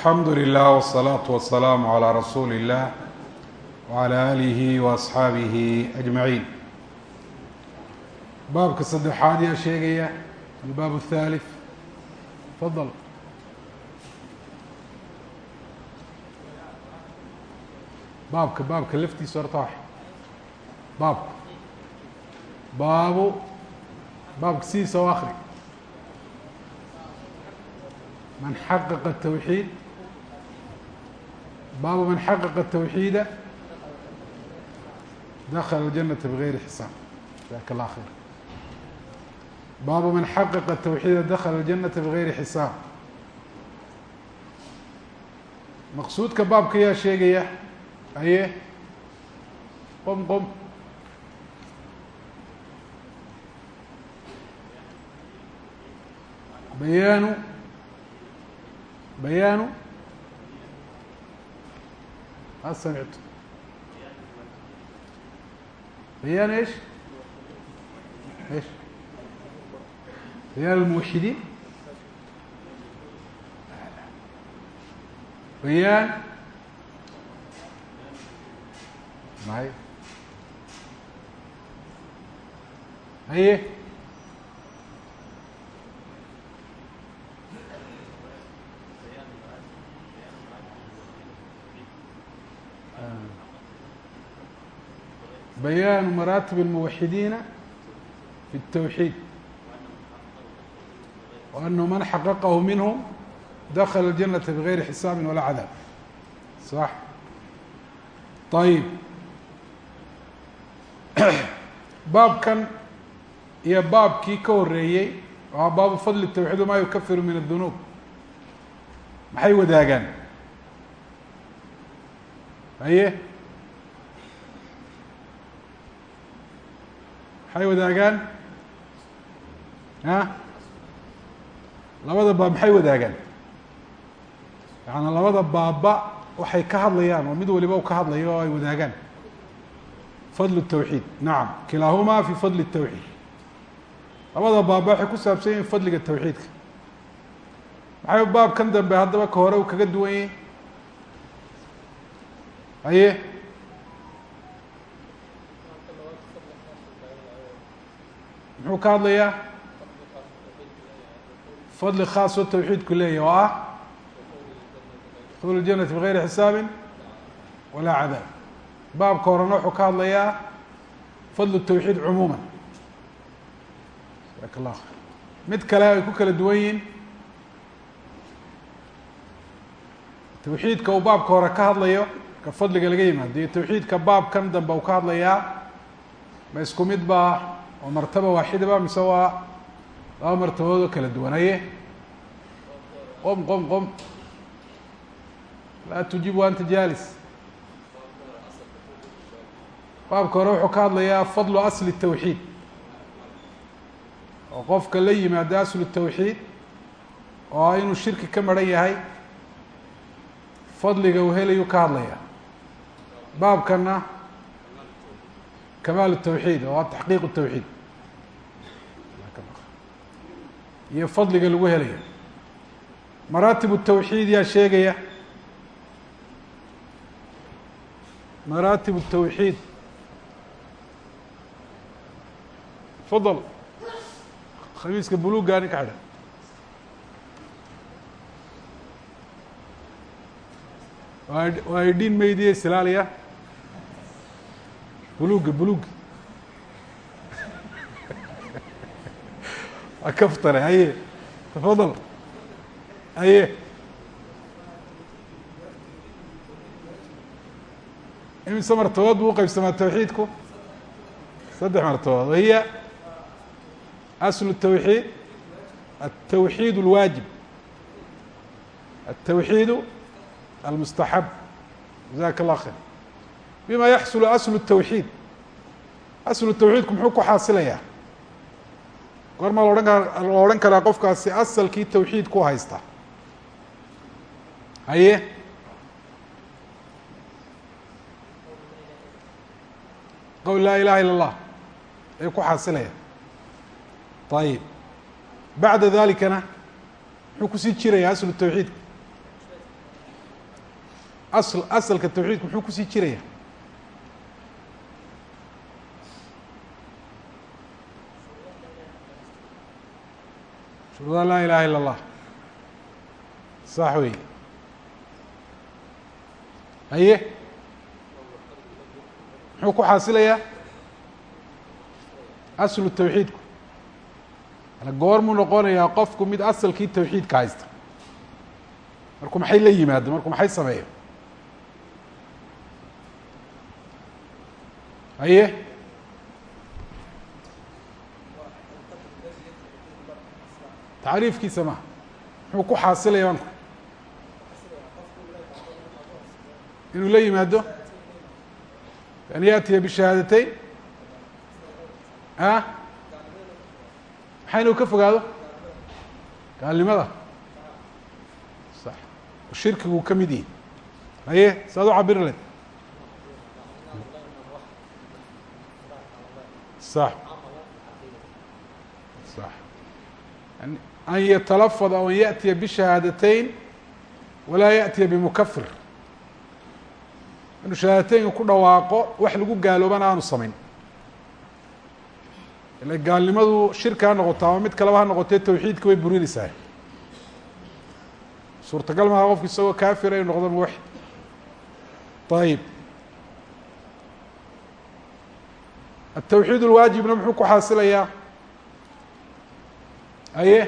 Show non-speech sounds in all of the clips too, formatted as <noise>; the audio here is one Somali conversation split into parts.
alxamdu lilah wالsalaaةu wasalaamu calىa rasuuli اllah wعalى alihi waasxaabihi ajmaciin baabka saddexaad yaa sheegaya albaab الthalith fadal baabka baabka laftiisa horta wax baabka baabu baabka sidiisa o akri man xaqaqa التwxiid baabu man xaqaqa التwxiida dakla الجanaةa bغayri xisaab jaزaka اllah khayr baabu man xaqaqa التwxiida dakla الجanaةa bغayri xisaab maqsuudka baabka yaa sheegaya aye qom qom bayaanu bayaanu ma samictu bayaan ايش ايش bayaan الموحدين bayaan may haye بيان مراتب الموحدين في التوحيد وأنه من حققه منهم دخل الجنة بغير حساب ولا عذاب صح طيب baabkan iyo baabkii ka horeeyey waa baabu fadl التwxيid wma yukafiru min الذunuub maxay wadaagaan haye maxay wadaagaan a labada baab maxay wadaagaan yaani labada baabba waxay ka hadlayaan oo mid waliba u ka hadlayo oo ay wadaagaan fadl التwxiid nacam kilaahumaa fi fadl التwxiid labada baabba waxay ku saabsan yihin fadliga tawxiidka maxay baabkan dambe haddaba ka hore u kaga duwan yihin haye muxuu ka hadlayaa? Fadli khaas oo tawxiidku leeyahy oo ah dkhulu ljanati bigayri xisaabin walaa cadaab. Baabka horena wuxuu ka hadlayaa fadlu tawxiid cumuuman jaak allah mid kale ay ku kala duwan yihiin tawxiidka uu baabka hore ka hadlayo ka fadliga laga yimaado iyo tawxiidka baabkan dambe uu ka hadlayaa ma isku mid baa oo martaba waaxidaba mise waa laba martabood oo kala duwanaye qom qom qom laa tujib wa anta jalis baabka hore wuxuu ka hadlayaa fadlu asli الtawxiid oo qofka la yimaado aslu الtawxiid oo ah inuu shirki ka maran yahay fadliga uu helayuu ka hadlaya baabkana kamaal الtawxiid oo ah taxqiiq الtawxiid iyo fadliga lagu helaya maraatib الtawxiid yaa sheegaya maraatib الtawxiid fadl khamiiska buluga ninka xidhan waa waa idhin maydiye silaaliya buluga buluga waa kaftare haye tafadal haye imise martabood buu uqeybsamaa tawxiidku saddex martabood wahiya asl التwxiid التwxiid الwaajib التwxiid الmustaxab jaزak الlah khayr bima yaxsul asl التwxiid asl التwxiidku muxuu ku xaasilayaa goormaa laodhan kara la odhan karaa qofkaasi asalkii tawxiid ku haysta haye qowl laa ilaha ilا الlah ay ku xaasilayaan ayib bacda dalikana muxuu kusii jiraya aslu tawxiidka asl asalka tawxiidku muxuu kusii jiraya shuruuda laa ilaha ila اllah sax wey haye muxuu ku xaasilayaa aslu tawxiidku goormuu noqonayaa qofku mid asalkii tawxiidka haysta markuu maxay la yimaado markuu maxay sameeyo haye tacriifkiisa maha muxuu ku xaasilaya banku inuu la yimaado? An yaatiya bishahaadateyn? A maxay inuu ka fogaado? Gaalnimada. Sax. Shirkiguu ka mid yihi haye saad u cabiri leed sax. Sax an yatalafad aw an yaأtiya bishahaadateyn walaa yaأtiya bimukafir inuu shahaadateynka ku dhawaaqo wax lagu gaaloobana aanu samayn ila gaalnimadu shirki ha noqoto ama mid kaleba ha noqotee tawxiidka way burinaysaa suurtagal maha qofku isagoo kaafira inu noqdo muwaxid ayib atawxiid اlwaajibna muxuu ku xaasilayaa aye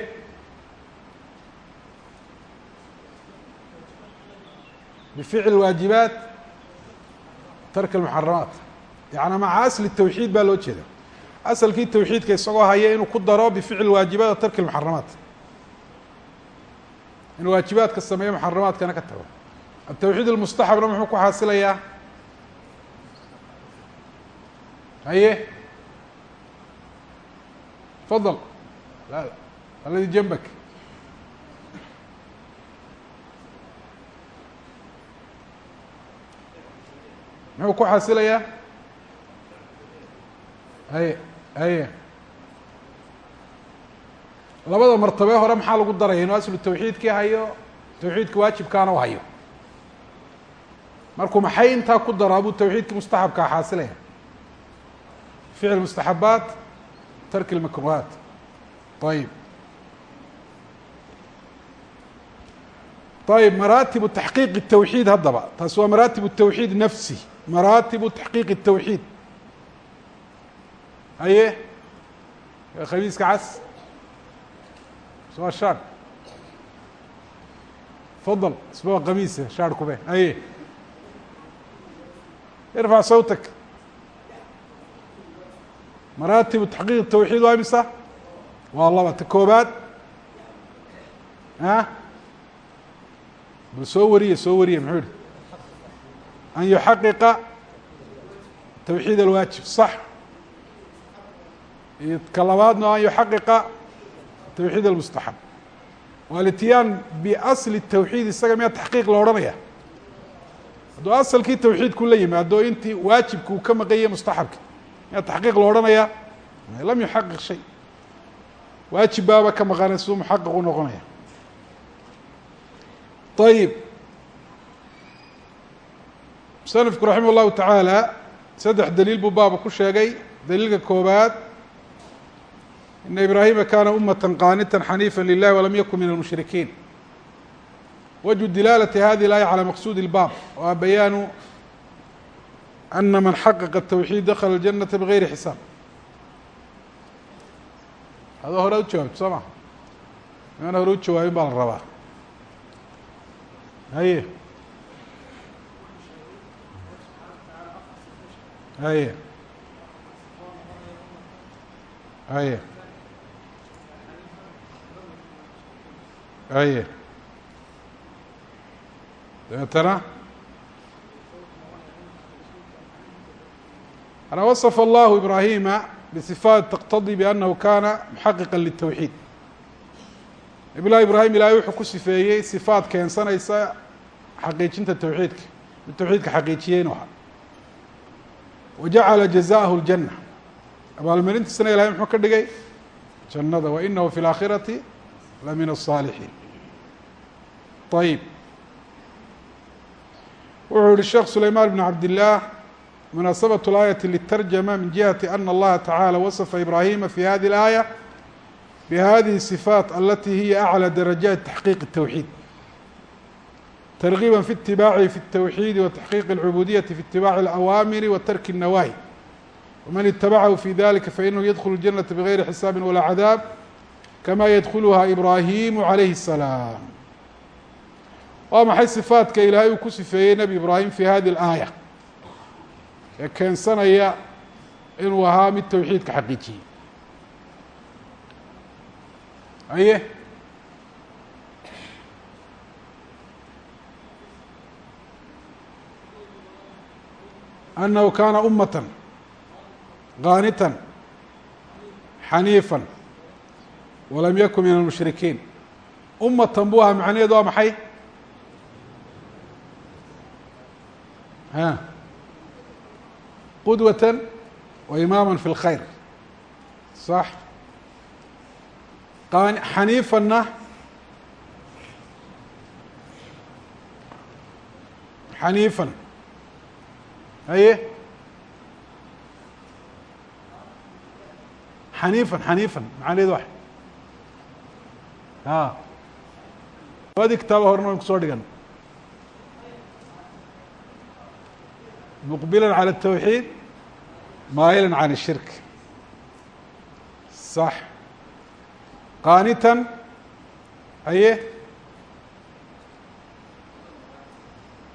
bficl waajibaat tark اmuxaramaat yaعni maca asli الtawxiid baa loo jeeda asalkii tawxiidka isagoo haya inuu ku daro bificl waajibaat tarki اmuxaramaat inuu waajibaadka sameeyo muxaramaadkana ka tago atawxiid اlmustaxabna muxuu ku xaasilayaa haye fadl la aladi muxuu ku xasilayaa haye haye labada martabe hore maxaa lagu daraya inuu aslu tawxiidkii hayo tawxiidka waajibkaana u hayo markuu maxay intaa ku daro abuu tawxiidkii mustaxabkaa xaasilaya ficl mustaxabaat tarki اlmakruhaat ayib ayib maraatibu taxqiiq الtawxiid haddaba taasi waa maraatib الtawxiid nafsi maraatibu taxqiiq الtawxiid haye? Khamiiska cas? Waa shaar. Fadal isba kamiise eh, shaar kube. Haye? Irfac sawtak. Maraatibu taxqiiq tawxiid waa imisa? Waa laba ta koobaad. A bal soo wariye soo wariye muxuu yihi an yuxaqiqa tawxiid alwaajib sax ka labaadna an yuxaqiqa tawxiid almustaxab waa alityaan biasli tawxiid isaga miyaa taxqiiq la odhanaya hadduu asalkii tawxiidku la yimaado intii waajibka uu ka maqan yahay mustaxabki miyaa taxqiiq la odhanaya lam yuxaqiq shay waajib baaba ka maqanay siduu muxaqiq u noqonaya ayib musanifku raximah اllahu tacaala saddex daliil buu baaba ku sheegay daliilka koobaad ina ibraahima kana umata qaanita xaniifa lilahi walam yakun min almushrikiin wجه dilaalة hadi الآية عalى maqsud الbab waa bayaanu أna man xaqqa التwxيid dakla الجanaةa bغayri xisaab adoo hore u jawaabto soo ma imaan hore u jawaabin baa la rabaa haye haye haye haye dabeetana أنا وصف الله إبراهيم بصفاaت تqتضي بأنه كاna محaقiقا للتوحيد نبي لله إبراهيم ilahay wuxuu ku sifeeyey صفاaت keensanaysa xaqiijinta توحيidka mid توحيidka xaqiijiye inu ahaa وجaعلa جزاءه الجنة abaalmarintiisana ilahay muxuu ka dhigay جannada وإنه في الآkhرaةi لمن الصالحين طيب wuxuu yihi sheekh sulayman bn cabd الlah munaasabaة الآية للترجمة من جهة أن الله تعالى وصف إبراهيم في هذه الآية بهذه الصفات التي هي أعلى درجات تحقيق التوحيد ترغيبا في اتباعه في التوحيد وتحقيق العبودية في اتباع الأوامر وترك النواهي ومن اتبعه في ذلك فإنه يدخل الجنة بغير حساب ولا عذاب كما يدخلها إبراهيم عليه السلام waa maxay صفaatka ilaahay uu ku sifeeyey nebi ibraahim في hadi الآية ee keensanaya inuu ahaa mid towxiidka xaqiijiyey aye أنه كان أمة قاaنتا xنيiفا ولم يkن من المشhرiكين أمة buu ahaa معنaheedu waa maxay قدوة وإماما في الخير صح xنيiفana xنيiفا haye xaniifan xaniifan macanaheedu wa a labadii kitaaba horena wayn kusoo dhigan muqbila calى التawxiid maayila can الshirk صax qaanitan haye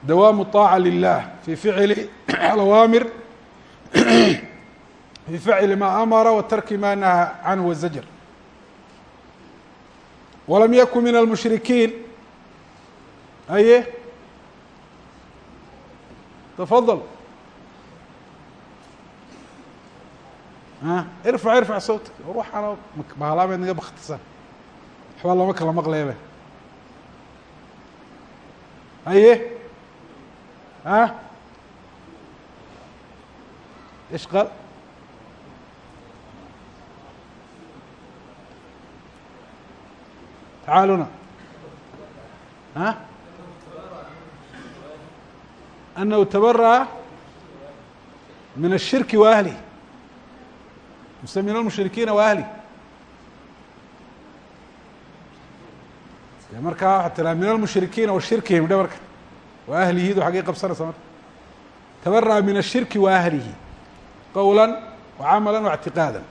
dawaamu الطاacة lilah fi ficli الأwaamir في فعل mا أmر وترki ma نهى عnه والزجر ولم يkن من المشhرiكين أye تفضل ارفع ارفع sوتك ruuxana bahalaabeed naga baktisan waxbaa lama kala maqleebe aye a إيش قال تعالوا هنا ها أنه تبرأ من الشرك وأهله مسمين المشركين وأهله markaa waxaa tiraa min almushrikiina wa shirkihim dhe marka wa ahlihidu xaggay qabsanaysa marka tabara'a min ashirki wa ahlihi qowla wa camala wa اctiqaada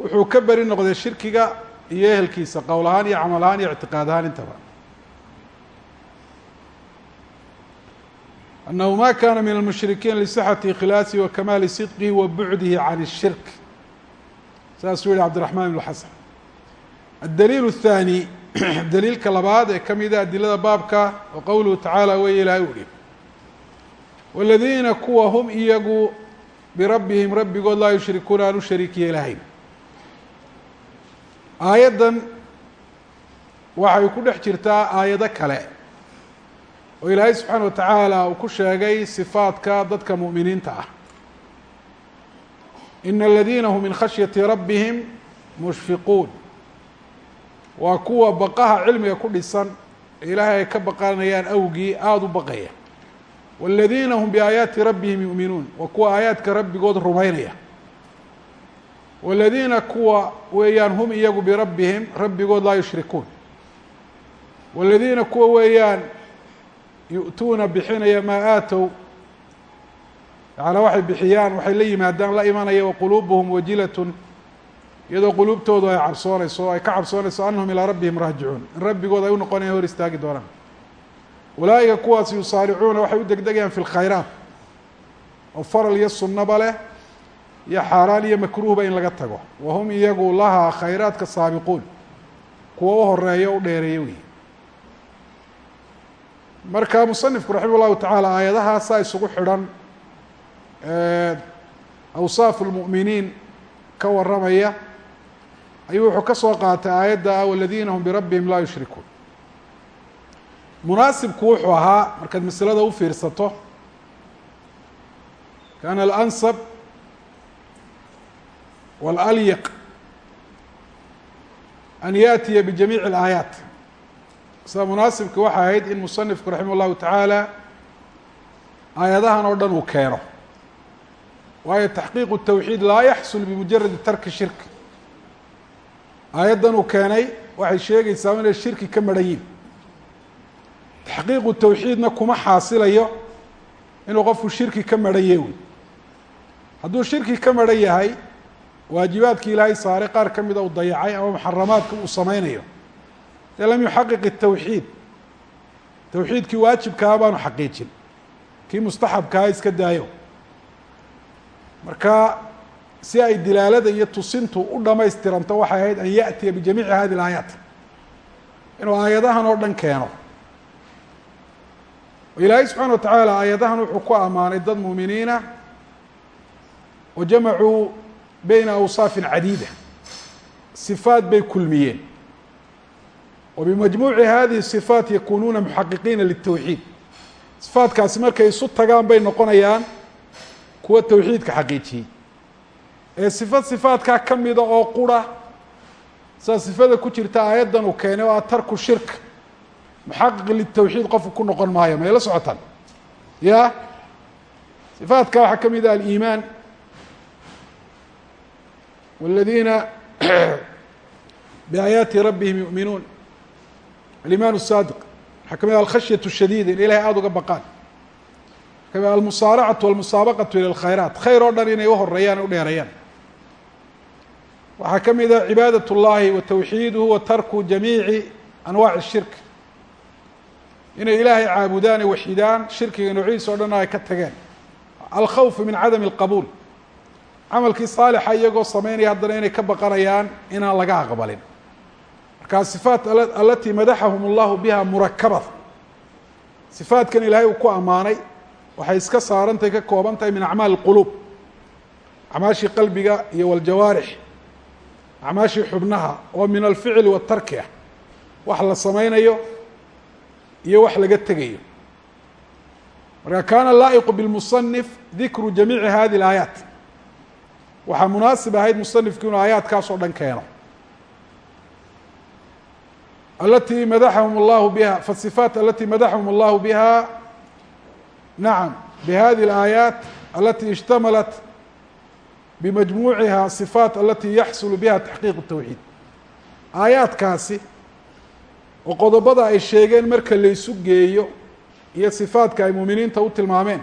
wuxuu ka beri noqday shirkiga iyo ehelkiisa qowl ahaan iyo camal ahaan iyo ictiqaad ahaan intaba أنه ma kana min الmuشhrikiin لصxaةi ikhlaasihi wa kamaali صidqihi wa buعdihi can الshirk saasuu yihi cabdiرaحman بن xasan الdliil الثاني <clears throat> daliilka labaad ee ka mida ah adilada baabka oo qowluhu tacaala weeye ilaahay uu hi waaladiina kuwa hum iyagu birabbihim rabbigood laa yushrikuuna aan u shariik yeelahayn aayaddan waxay ku dhex jirtaa aayado kale oo ilaahay subxaana wa tacaala uu ku sheegay sifaadka dadka mu'miniinta ah. Ina aladiina hum min khashyati rabbihim mushfiquun waa kuwa baqaha cilmiga ku dhisan ee ilaahay ay ka baqanayaan awgii aada u baqaya wاladiina hum biaayaati rabbihim yu'minuun waa kuwa aayaadka rabbigood rumaynaya wاladiina kuwa weeyaan hum iyagu birabbihim rabbigood laa yushrikuun wاladiina kuwa weeyaan yu'tuuna bixinaya maa aatow yaعnaa waxay bixiyaan waxay la yimaadaan la imanaya waquluubuhum wajilatun iyadoo quluubtoodu ay cabsoonayso ay ka cabsoonayso anahum ilaa rabbihim raajicuun in rabbigood ay u noqonayaan hor istaagi doonaan. Ulaa'ika kuwaas yusaaricuuna waxay u degdegayaan fi lkhayraat oo faral iyo sunnaba leh iyo xaaraan iyo makruuhba in laga tago. Wa hum iyagu lahaa khayraadka saabiquun. Kuwa u horreeya o u dheereeya wey. Marka musanifku raximah llahu tacaala aayadahaasaa isugu xidhan awsaafu lmu'miniin ka warramaya ayuu wuxuu ka soo qaatay aayadda ah waladiina hum birabbihim laa yushrikuun. Munaasibku wuxuu ahaa markaad masalada u fiirsato kaana alansab waalalyaq an yaatiya bijamiici alaayaat. Sida munaasibka waxay ahayd in musanifku raximah llahu tacaala aayadahan oo dhan uu keeno. Waayo taxqiiqu tawxiid laa yaxsul bimujaradi tarki shirki aayaddan uu keenay waxay sheegaysaa inay shirki ka maran taxqiiqu tawxiidna kuma xaasilayo inuu qofku shirki ka maran yeewi hadduu shirki ka maran yahay waajibaadkii ilaahay saaray qaar ka mida uu dayacay ama muxaramaadka uu sameynayo dee lam yuxaqiq الtawxiid tawxiidkii waajibkaa baanu xaqiijin. Kii mustaxabkaa iska daayo. Marka si ay dilaalada iyo tusintu u dhamaystiranto waxay ahayd an yaأtiya bijamiici hadi اlaayaat inuu aayadahan oo dhan keeno. Ilaahay subxaana wa tacaala aayadahan wuxuu ku ammaanay dad muuminiina oo jamacuu beyna awsaafin cadiida. Sifaat bay kulmiyeen. Wa bimajmuuci hadihi sifaat yakunuuna muxaqiqiina litawxiid sifaatkaasi markay isu tagaan bay noqonayaan kuwa tawxiidka xaqiijiyey ee sifad sifaadkaa ka mida oo qura saa sifada ku jirta aayaddan uu keenay oo a tarku shirk. Muxaqiq litawxiid qofku ku noqon maayo may la socotaan? Ya? Sifaadka waxaa ka mid a aliimaan. Waladiina <clears throat> biaayaati rabbihim yu'minuun. Alimaan saadiq. Waxaa ka mid a alkhashyatu shadiida in ilahay aada uga baqaan. Waxaa almusaaracatu walmusaabaqatu ila alkhayraat khayr oo dhan inay uhoreeyaan ay u dheereeyaan waxaa ka mida cibaadaة الlahi وتwxiidhu wa tarku جamiiعi أnwaaع الshirk inay ilaahay caabudaan ay waxidaan shirkiga noociisa o dhan ay ka tageen alkhawf min cadam الqabuul camalkii saalixa iyagoo sameynaya haddana inay ka baqanayaan inaan laga aqbalin markaa sifaat alatii madaxahum allahu biha murakaba sifaatkan ilaahay uu ku ammaanay waxay iska saarantahay ka kooban tahay min acmaali اlquluub acmaashii qalbiga iyo waljawaarix acmaashii xubnaha oo min alficli watarki ah wax la samaynayo iyo wax laga tegayo. Marka kana laa'iqu bilmusanif dikru jamiici hadi alaayaat. Waxaa munaasib ahayd musanifku inuu aayaadkaas oo dhan keeno. Alatii madaxahum allahu biha fasifaat alatii madaxahum allahu biha nacam bihadi alaayaat alati ishtamalat bimajmuuciha صifaat alati yaxsulu biha taxqiiq الtawxiid aayaadkaasi oo qodobada ay sheegeen marka laysu geeyo iyo sifaadka ay muuminiinta u tilmaameen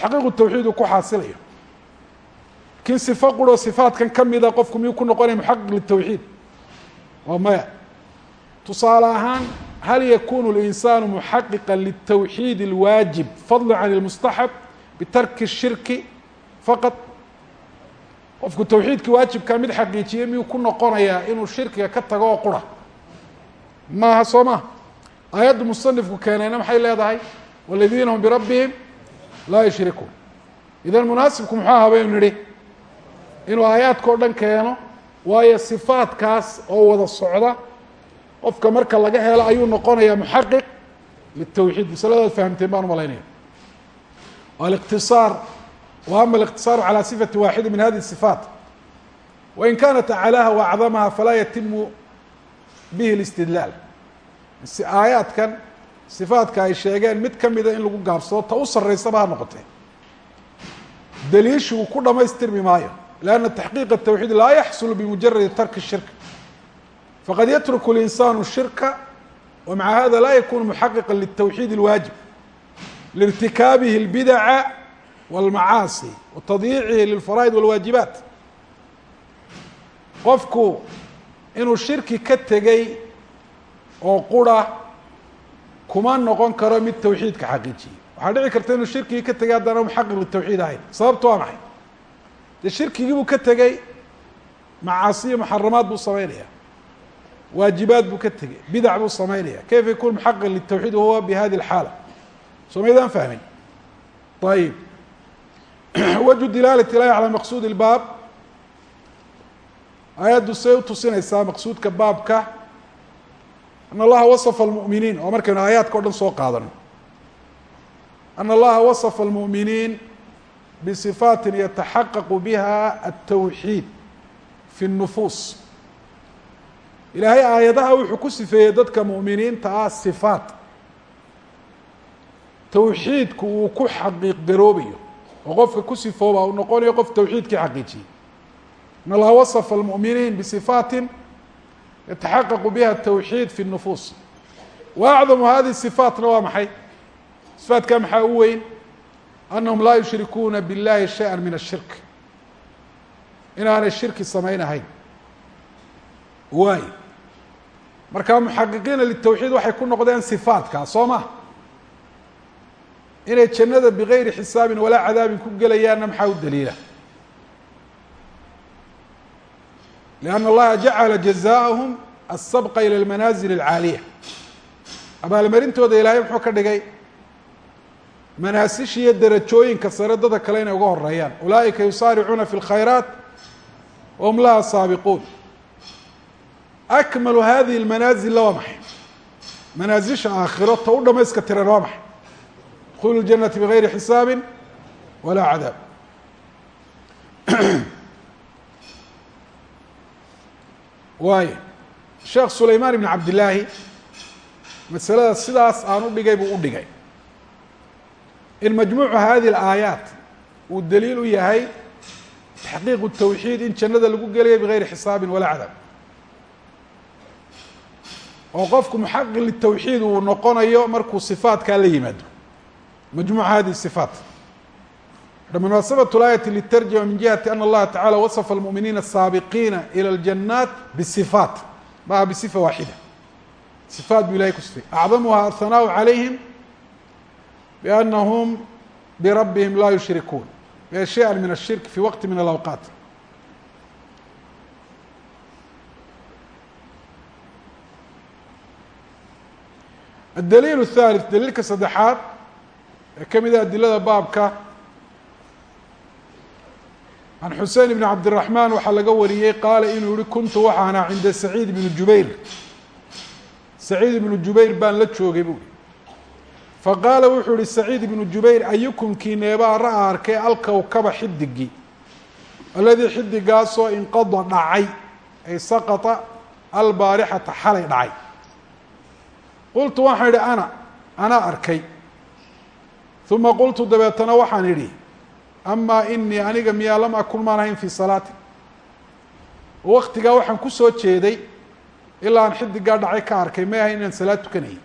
taxqiiq الtawxiid uu ku xaasilayo lakin sifo quroo sifaatkan ka mida qofku miyuu ku noqonaya muxaqiq litawxiid waa maya tusaale ahaan hal yakunu اlinsaanu muxaqiqa litawxiid اlwaajib fadla can اlmustaxab bitarki الshirki faqad qofku tawxiidkii waajibkaa mid xaqiijiye miyuu ku noqonayaa inuu shirkiga ka tago oo qura? Maaha soo maha aayadda musanifku keenayna maxay leedahay? Waladiina hum birabbihim laa yushrikuun idan munaasibku muxuu aha baynu nidhi inuu aayaadka o dhan keeno waayo sifaatkaas oo wada socda qofka marka laga helo ayuu noqonayaa muxaqiq. Litawxiid masaladaad fahamteen baan u malaynaya aliqtisaar wa ama aliqtisaaru calى sifati waaxida min hadihi الصifaat wain kanat aclaaha waacdamaha falaa yatimu bihi اlistidlaal si aayaadkan sifaadka ay sheegeen mid kamida in lagu gaabsado ta u saraysaba ha noqotee daliishu uu ku dhamaystirmi maayo لأن تحقيق التوحيد لا يحصل بمجرد ترك الشhirك فقد يترك الإنسان الشhirكa ومعa hذا لا يكون محققا للتوحيد الواجب لارتكاaبه البدع والمعاaصي وتضييعه للفرائض والواaجiبات qofku inuu shirki ka tegey oo qura kuma noqon karo mid توحيidka xaqiijiye waxaa dhici karta inuu shirkigii ka tegay haddana محقق للتوحيid ahayn sababtu waa maxay de shirkigii buu ka tegey macaasiyo muxaramaad buu sameynaya waajibaad buu ka tegey bidac buu sameynaya kayfa yakun muxaqiq litawxiid wahuwa bihadi اlxaala soo maydaan fahmin ayib <clears throat> wajhu dilaalati ilaahi calaa maqsuudi ilbaab. Aayaddu say u tusinaysaa maqsuudka baabka. Ana allaha wasafa almu'miniin oo markaynu aayaadka o dhan soo qaadano. أن allaha wasafa almu'miniin bisifaatin yataxaqaqu biha altawxiid fi nnufuus ilaahay aayadaha wuxuu ku sifeeyey dadka mu'miniinta ah sifaat. Tawxiidku uu ku xaqiiq garoobayo oo qofka ku sifooba uu noqonayo qof tawxiidkii xaqiijiyey in allaha wasafa almu'miniin bisifaatin yataxaqaqu biha atawxiid fi nufuus wa acdamu hadihi sifaatna waa maxay sifaatkaa maxaa u weyn anahum laa yushrikuuna biاllahi shayئa min ashirk inaanay shirki samaynahayn waay marka muxaqiqiina litawxiid waxay ku noqdeen sifaatkaa soo ma inay jannada bigayri xisaabin walaa cadaabin ku gelayaanna maxaa u daliila lianna allaha jacala jazaءahum asabqa ilى almanaazil اlcaaliya abaalmarintooda ilaahay muxuu ka dhigay manaasisha iyo derajooyinka sare dada kale inay uga horeeyaan ulaa'ika yusaaricuuna fi اlkhayraat wahum laha saabiquun akmalu hadihi اlmanaazilla waa maxay manaasisha aakhiro ta u dhamayska tiran waa maxay Dkhulu اljanati bigayri xisaabi walaa cadaab waayo sheekh sulaymaan ibn cabdillaahi masalada sidaas aan u dhigay buu u dhigay in majmuucu hadihi اlaayaat uu daliil u yahay taxqiiqu tawxiid in jannada lagu gelayo bigayri xisaabin walaa cadaab oo qofku muxaqiq litawxiid uu noqonayo markuu sifaatkaa la yimaado majmuuc hadihi sifaat munaasabaة اlaayati litarjama min jihati ana اllaha tacala wasafa اlmuminiina الsaabiqiina ilى اljanaat bsifaat maaha bsifa waaxida sifaat buu ilahay ku sifay acdamuha aلhanaaءu عalayhim bianahum birabbihim laa yushrikuun shayئa min الshirk fi waqti min alawqaat الdaliil الثالث daliilka saddexaad ee ka mid a adilada baabka can xusein ibn cabdiraxmaan waxaa laga wariyey qaala inuu yihi kuntu waxaana cinda saciid ibni jubayr. Saciid ibnu jubayr baan la joogay buu faqaala wuxuu yihi saciid ibnu jubayr ayukum kiineebaa ra'a arkay alkowkaba xidigii aladii xidigaasoo inqada dhacay ay saqata albaarixata xalay dhacay. Qultu waxaan idhi ana anaa arkay uma qultu dabeetana waxaan idhi amaa inii aniga miyaa lam akun maan ahayn fii salaati. Waktigaa waxaan ku soo jeeday ilaa aan xidigaa dhacay ka arkay may ahayn inaan salaad tukanayay.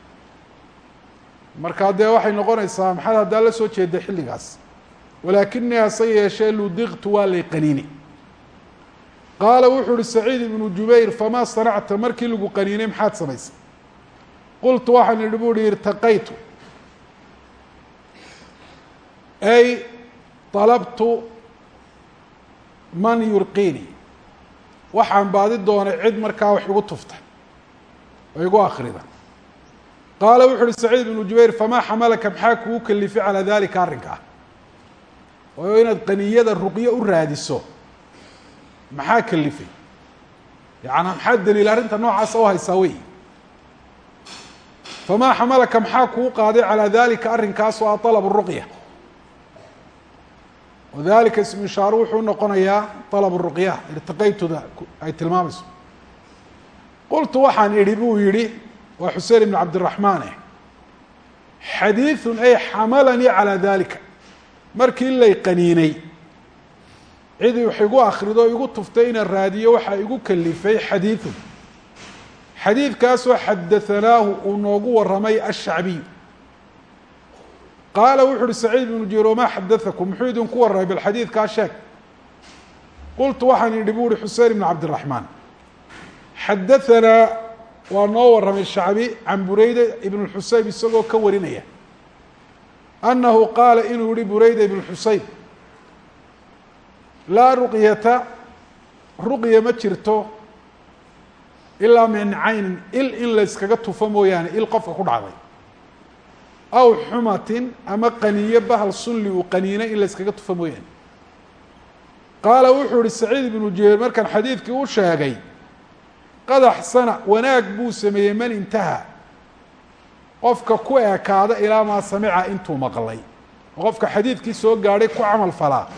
Markaa dee waxay noqonaysaa maxaad haddaa la soo jeeday xilligaas? Walaakinii hase yeeshee ludiqtu waa lay qaniini. Qaala wuxuu uhi saciid ibnu jubayr famaa sanacta? Markii lagu qaniinay maxaad samaysay? Qultu waxaan idhi bu uhi irtaqaytu ay طalabtu man yurqiini waxaan baadi doonay cid markaa wax igu tufta oo igu akrida qaala wuxu uhi saciid ibnu jubayr famaa xamalaka? Maxaa kugu kalifay calaa dalika arrinkaa oo inaad qaniyada ruqyo u raadiso maxaa kalifay? Yaana maxaa daliil arrinta noocaasa u haysaa wey? Famaa xamalaka? Maxaa kugu qaaday calaa dalika arrinkaas oo a ruqya wadalika ismu ishaaru wuxuu noqonayaa طalab ruqya irtaqaytuda ay tilmaamayso qultu waxaan idhi buu yihi waa xusein ibn cabdiraxmaane xadiiثun ay xamalanii calىa dalika markii lay qaniinay cidi wax igu akrido o igu tuftay inaan raadiyo waxaa igu kalifay xadiiثun xadiidkaasoo xadahanaahu uu noogu waramay ashacbiy qaala wuxu uhi saciid ibnu jiro maa xadaakum muxuu idinku warramay bal xadiidkaa sheeg qultu waxaan idhi bu uhi xusein ibn cabdiraxmaan xadahanaa waa noo warramay shacbi can bureyda ibn xuseyn isagoo ka warinaya annahu qaala inuu yihi bureyda ibn xuseyn laa ruqyata ruqya ma jirto ilaa min caynin il in layskaga tufo mooyaane il qofka ku dhacday aw xumatin ama qaniyo bahal sunli uu qaniinay in layskaga tufo mooyaane. Qaala wuxuu ihi saciid ibnu jubayr markaan xadiidkii u sheegay qad axsana wanaag buu sameeyey man intaha. Qofka ku ekaada ilaa maa samica intuu maqlay. Oo qofka xadiidkii soo gaadhay ku camal falaa.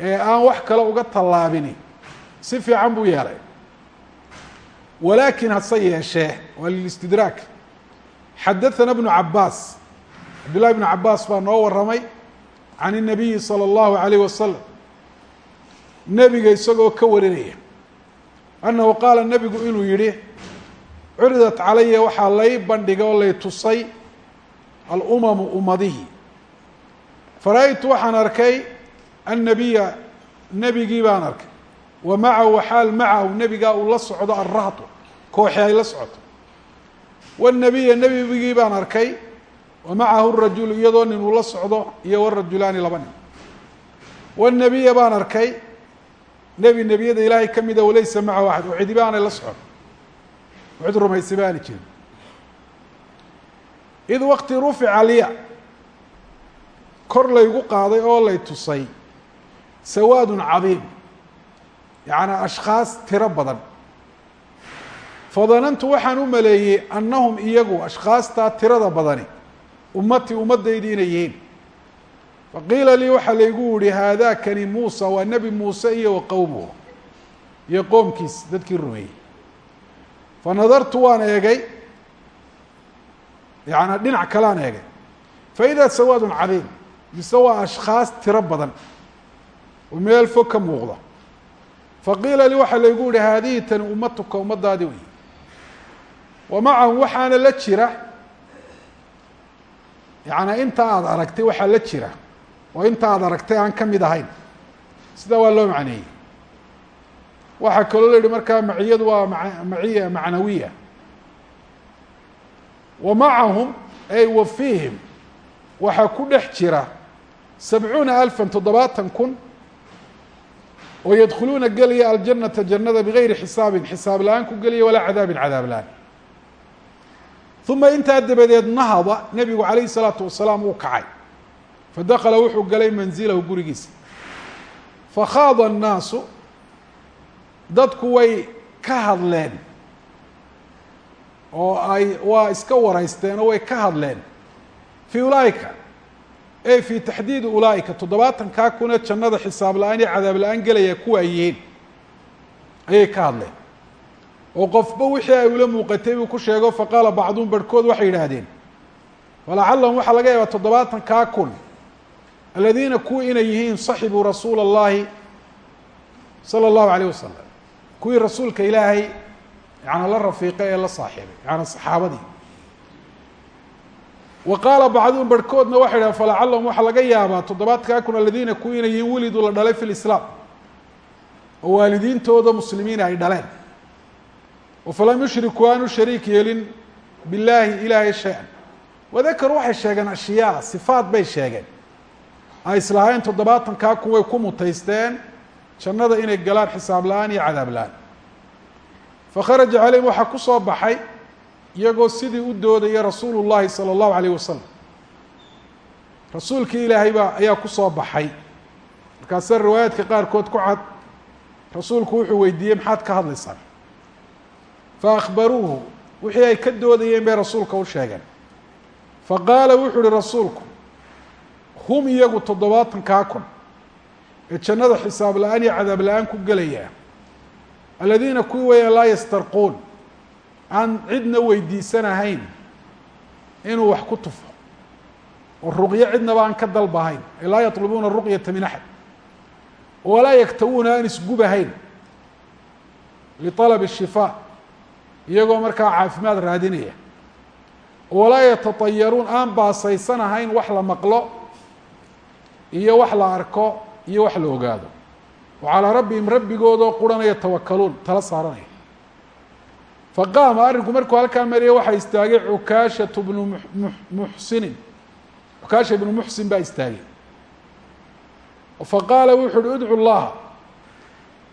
Ee aan wax kale uga tallaabini. Si fiican buu yeelay. Walaakin hase yeeshee waa lilistidraak xadaثana bnu cabaas cabdullahi bnu cabaas baa noo waramay can الnabiyi salى اllahu عalayh wasalam nebiga isagoo ka warinaya annahu qaala nebigu inuu yihi curidat calaya waxaa lay bandhigay oo lay tusay alumamu ummadihi fara-ytu waxaan arkay annabiya nebigii baan arkay wa macahu xaal macahu nebigaa uu la socdo alrahdu kooxi ay la socoto wالnabiya nebigii baan arkay wa macahu rajulu iyadoo nin uu la socdo iyo warajulaani laba nin wالnabiya baan arkay nebi nebiyada ilaahay ka mida walaysa macahu axad oo cidiba aanay la socon oo cid rumaysay ba aani jirin id waqti rufica liya kor laygu qaaday oo lay tusay sawaadun cadiim yacni ashkhaas tiro badan fadanantu waxaan u maleeyey annahum iyagu ashkhaastaa tirada badani ummatii ummaddaydii inay yihiin. Faqiila lii waxaa laygu yihi haadakani muusa waa nebi muuse iyo wa qowmuhu iyo qoomkiis dadkii rumeeyey. Fanadartu waan eegay yaani dhinac kalean eegay. Faidaa sawaadun cadiim mise waa ashkhaas tiro badan oo meel fog ka muuqda. Faqiila lii waxaa laygu yihi haadihi tani ummatuka ummadaadi wey wa macahum waxaana la jira. Yaani inta aada aragtay waxaa la jira. Oo inta aada aragtay aan ka mid ahayn. Sidaa waa loo macneeyey. Waxaa kaloo la yihi markaa maciyadu waa ma maciya macnawiya. Wa macahum ay wa fiihim waxaa ku dhex jira sabcuuna alfan toddobaatan kun oo yadkhuluuna gelaya aljanata jannada bigayri xisaabin xisaab la'aan ku gelaya walaa cadaabin cadaab la'aan uma intaa dabadeed nahada nebigu calayhi salaatu wasalaam uu kacay. Fadakala wuxuu galay manzilahu gurigiisa. Fakhaada annaasu dadku way ka hadleen oo ay waa iska waraysteen oo way ka hadleen. Fii ulaa'ika e fii taxdiidi ulaa'ika toddobaatankaa kuna jannada xisaab la'aan iyo cadaab la'aan gelaya kuwa ay yihiin. Ayay ka hadleen oo qofba wixii ay ula muuqatay buu ku sheego faqaala bacduhum barhkood waxay yidhaahdeen walacallahum waxaa laga yaabaa toddobaatan kaa kun aladiina kuwii inay yihiin saxibuu rasuul allahi sala allahu alayh wasalam kuwii rasuulka ilaahay yaana la rafiiqay ee la saaxiibay yaana saxaabadii. Wa qaala bacduhum barhkoodna waxay yidhahdeen falacallahum waxaa laga yaabaa toddobaadkaa kun aladiina kuwii inay yihiin weliduu la dhalay fi lislaam oo waalidiintooda muslimiin ay dhaleen oo falam yushriku aanu shariik yeelin billaahi ilaahay shay-an wadakaruu waxay sheegeen ashyaa sifaat bay sheegeen ay islahayn toddobaatankaa kun way ku mutaysteen jannada inay galaan xisaab la'aan iyo cadaab la'aan fakharaja calayhim waxaa ku soo baxay iyagoo sidii u doodaya rasuulu llahi salى اllahu alayh wasalam rasuulkii ilaahay baa ayaa ku soo baxay markaase riwaayaadka qaarkood ku cad rasuulku wuxuu weydiiyey maxaad ka hadlaysaan faahbaruuhu wixii ay ka doodayeen bay rasuulka u sheegeen faqaala wuxuu uhi rasuulku hum iyagu toddobaatan kaa kun ee jannada xisaab la'aan iyo cadaab la'aan ku gelayaa aladiina kuwi weeya laa yastarquun aan cidna weydiisan ahayn inuu wax ku tufo oo ruqyo cidnaba aan ka dalbahayn ee laa yatlubuuna ruqyata min axad walaa yaktawuuna aan isgubahayn lialabi shifaa iyagoo markaa caafimaad raadinaya. Walaa yatatayaruun aan baasaysanahayn wax la maqlo iyo wax la arko iyo wax la ogaado. Wa calaa rabbihim rabbigoodoo quranaya tawakaluun tala saaranaya. Faqaama arrinku markuu halkaa mariyay waxaa istaagay cukaashatu bnu muxsinin. Cukaasha ibnu muxsin baa istaagay. Faqaala wuxu uhi udcu llaha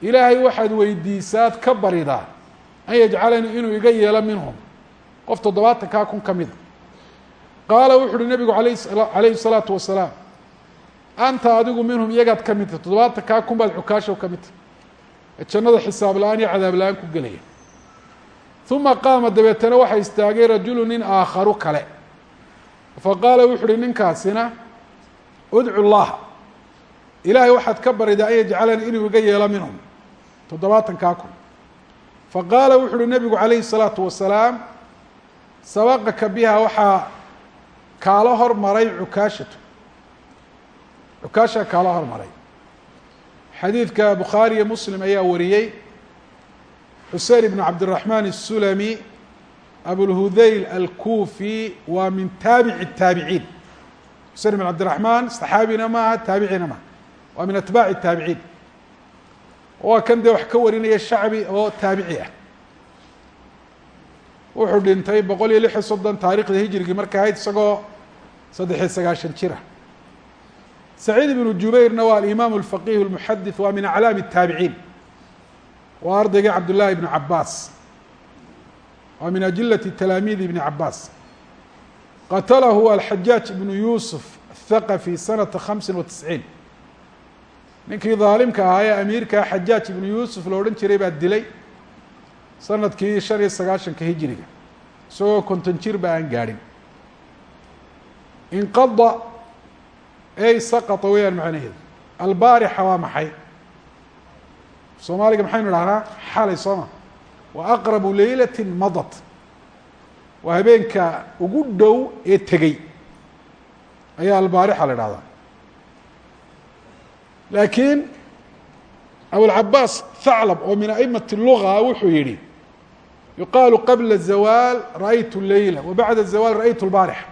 ilaahay waxaad weydiisaad ka baridaa an yajcalanii inuu iga yeelo minhum. Qof toddobaatankaa kun ka mida qaala wuxu uhi nabigu alayh calayhi الsalaatu wasalaam anta adigu minhum iyagaad ka mid tahy toddobaatankaa kun baad cukaashow ka mid tahy ee jannada xisaab la'aan iyo cadaab la'aan ku gelaya. Uma qaama dabeetana waxaa istaagay rajulu nin aakharu kale. Faqaala wuxu uhi ninkaasina udcu llaha ilaahay waxaad ka baridaa an yajcalanii inuu iga yeelo minhum. Toddobaatankaa kun faqaala wuxu uhi nabigu calayhi الsalaatu wasalaam sabaqaka biha waxaa kaala hormaray cukaashatu cukaashaa kaala hormaray xadiidka bukhaari iyo muslim ayaa wariyey xusein ibn cabdiraxmaan الsulami abulhudayl alkufi waa min taabici الtaabiciin xusein ibn cabdiraxmaan saxaabina maaha taabicina maaha waa min atbaaci الtaabiciin waa kan dee wax ka warinaya shacbi oo taabici ah. Wuxuu dhintay boqol iyo lix iyo soddon taarikhda hijirigii marka ahayd isagoo saddexiyo sagaashan jira ah. saciid ibnu jubayrna waa alimaam alfaqiih almuxadith waa min aclaami الtaabiciin waa ardaygii cabdullaahi ibni cabaas waa min ajilati talaamiidi ibni cabaas qatalahu alxajaaj ibnu yuusuf athaqafi sanata khamsin wa ninkii daalimka ahaa ee amiirkaa xajaaj ibnu yuusuf la odhan jiray baa dilay sannadkii shan iyo sagaaشhanka hijiriga isagoo konton jir ba aan gaadhin. Inqada ey saqطa weyaan macnaheedu. Albaarixa waa maxay? Soomaaliga maxaynu idhahnaa xalay sooma. Wa aqrabu leylati madat. Waa habeenka ugu dhow ee tegey. Ayaa albaarixa la idhahdaa laakiin abulcabaas thaclab oo min aimati luga wuxuu yihi yuqaalu qabla zawaal ra'aytu leyla wa bacda zawaal ra'aytu lbaarixa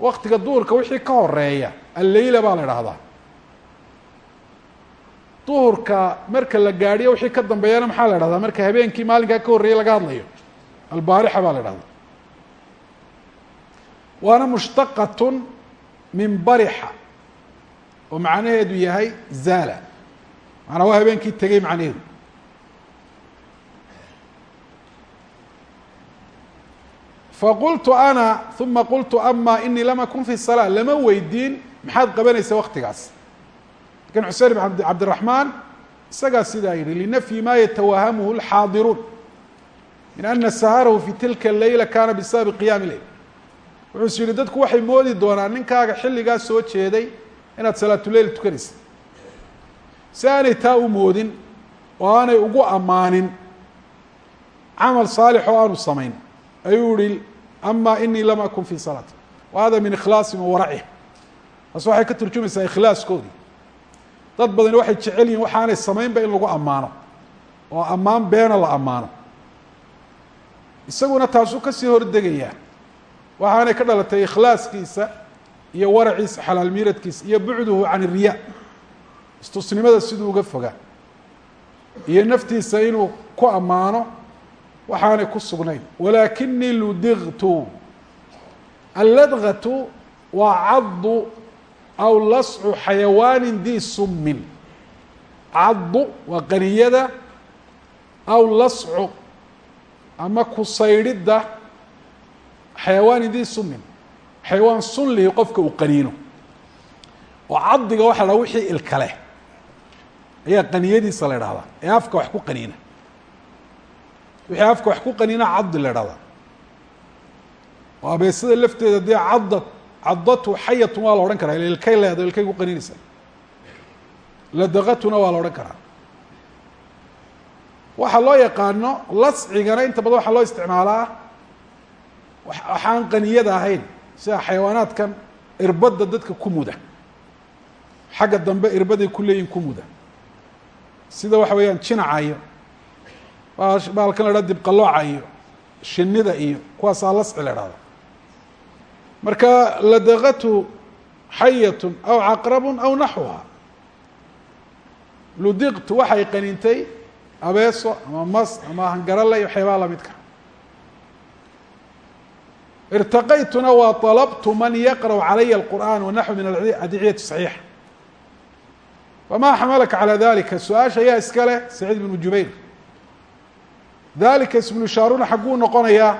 waktiga duhurka wixii ka horreeya alleyla baa la idhaahdaa duhurka marka la gaadhiyo wixii ka dambeeyana maxaa la idhahdaa marka habeenkii maalinkaa ka horreeyey laga hadlayo. Albaarixa baa la idhahdaa waana mushtaqatun min barixa oo macnaheedu yahay zaala. Maanaa waa habeenkii tegey macnaheedu. Faqultu ana uma qultu ama inii lam akun fi salaa. Lama weydiin maxaad qabanaysa waktigaas laakiin xusein bn cabdiraxmaan isagaa sidaa yihi linafyi ma yatawahamuhu اlxaadiruun min ana saharahu fi tilka leyla kana bisababi qiyaami leyl wuxuu is yihi dadku waxay moodi doonaan ninkaaga xilligaa soo jeeday inaad salaatuleyl tukanaysa. Si aanay taa u moodin oo aanay ugu ammaanin camal saalix oo aanu samayn. Ayuu yihi ama inii lam akun fi salaati. Wa hada min ikhlaasi wa waracih taas waxay ka turjumaysaa ikhlaaskoodii. Dad badani waxay jecel yihiin waxaanay samaynba in lagu ammaano oo ammaan beena la ammaano. Isaguna taasuu ka sii hordegayaa waxaanay ka dhalatay ikhlaaskiisa iyo waraciisa xalaal miiradkiisa iyo bucduhu can iriya istusnimada siduu uga fogaa. Iyo naftiisa inuu ku ammaano waxaanay ku sugnayn. Walaakinii ludigtu alladgatu waa caddu aw lascu xayawaanin dii summin. Caddu waa qaniyada aw lascu ama kusaydhidda xayawaanin dii summin xayawaan sunlihi qofka uu qaniino. oo caddiga waxa la wixii ilkale ayaa qaniyadiisa la idhahdaa ee afka wax ku qaniina. Wixii afka wax ku qaniina caddi la idhahdaa oo abeesada lafteeda dee cadda caddatu xayatun waa la odhan karaa. Ilkay leedo ilkay ku qaniinaysa. Ladaqatuna waa la odhan karaa. Waxa loo yaqaano lascigana inta badan waxaa loo isticmaalaa waxaan qaniyada ahayn sida xayawaanaadkan irbadda dadka ku muda. Xagga dambe irbaday ku leeyihiin ku muda. Sida waxa weeyaan jinaca iyo baalkan la hahda dibqalooca iyo shinida iyo kuwaasaa lasci la idhahda marka ladaqatu xayatun aw caqrabun aw naxwuha. Ludiqtu waxay qaniintay abeeso ama mas ama hangarale iyo waxyaabaa lamidka irtaqaytuna waa طalabtu man yaqrأu calaya الqur'an wanaxو min adiciyati صaxiixa fama xamalaka calى dalika su-aasha ayaa iska leh saciid bnu jubayr dalika ismu ishaaruna xagguu noqonayaa